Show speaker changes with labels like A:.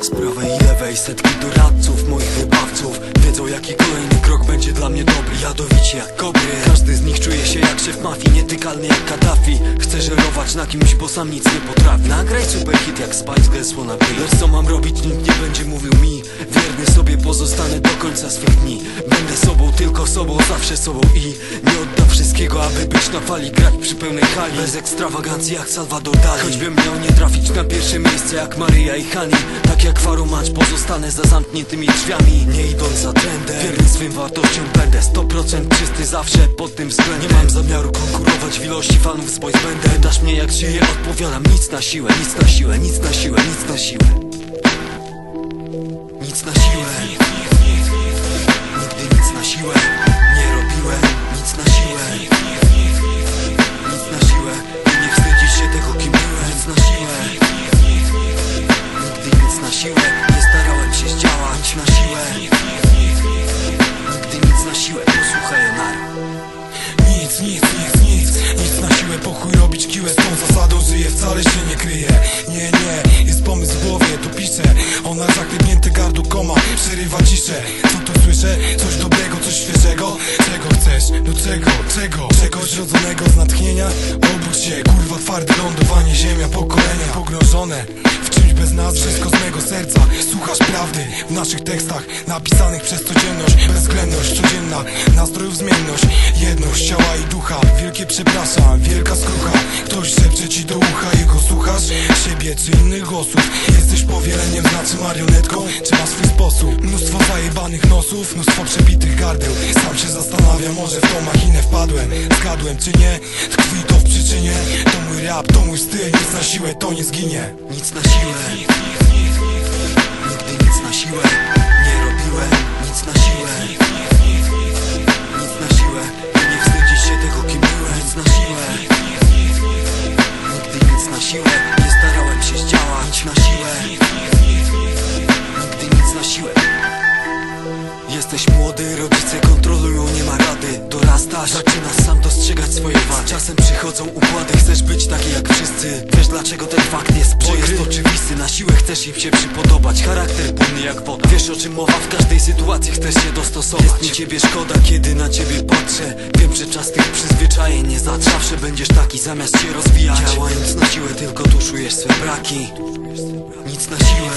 A: Z prawej i lewej setki doradców, moich wybawców Wiedzą jaki kolejny krok będzie dla mnie dobry. Jadowici jak kobry. Każdy z nich czuje się jak szef mafii Nietykalny jak Kaddafi. Chce żerować na kimś, bo sam nic nie potrafi. Nagraj super hit jak Spice wanna be. Lecz co mam robić, nikt nie będzie mówił końca swych dni. Będę sobą, tylko sobą, zawsze sobą i Nie oddam wszystkiego, aby być na fali Grać przy pełnej hali. Bez ekstrawagancji jak Salvador Dali. Choćbym miał nie trafić na pierwsze miejsce jak Maryja i Hani Tak jak Farumacz pozostanę za zamkniętymi drzwiami Nie idąc za trendem. Wierny swym wartościom będę 100% czysty zawsze pod tym względem. Nie mam zamiaru konkurować w ilości fanów z bandem. Pytasz mnie jak żyję, odpowiadam nic na siłę Nic na siłę, nic na siłę, nic na siłę. Nic na siłę
B: kiłę Z tą zasadą żyję, wcale się nie kryję Nie, nie, jest pomysł w głowie, to piszę Ona zaklepnięte gardło koma Przerywa ciszę, co tu słyszę? Coś dobrego, coś świeżego? Czego chcesz? Do czego? Czego? Czegoś rodzonego z natchnienia? Obudź się, kurwa twarde lądowanie Ziemia, pokolenia pogrążone bez nas, wszystko z mego serca. Słuchasz prawdy w naszych tekstach Napisanych przez codzienność Bezwzględność codzienna, nastrojów zmienność. Jedność ciała i ducha Wielkie przepraszam, wielka skrucha. Ktoś szepcze ci do ucha i go słuchasz? Siebie czy innych głosów Jesteś powieleniem, znaczy marionetką? Czy ma swój sposób? Mnóstwo zajebanych nosów Mnóstwo przebitych gardeł. Sam się zastanawiam, może w tą machinę wpadłem. Zgadłem czy nie? Tkwi to w przyczynie. To mój rap, to mój styl Nic na siłę, to nie zginie.
A: Nic na siłę Nigdy nic na siłę Nie robiłem nic na siłę. Nic na siłę nie wstydzisz się tego kim byłem. Nic na siłę. Nigdy nic na siłę Nie starałem się zdziałać na siłę. Nigdy nic na siłę. Jesteś młody, rodzice kontrolują, nie ma rady Dorastasz, zaczynasz swoje wady. Czasem przychodzą układy, chcesz być taki jak wszyscy. Wiesz dlaczego ten fakt jest przykry? Bo jest oczywisty, na siłę chcesz im się przypodobać. Charakter płynny jak woda. Wiesz o czym mowa, w każdej sytuacji chcesz się dostosować. Jest mi ciebie szkoda, kiedy na ciebie patrzę. Wiem, że czas tych przyzwyczajeń nie za Zawsze będziesz taki, zamiast się rozwijać. Działając na siłę, tylko tuszujesz swe braki. Nic na siłę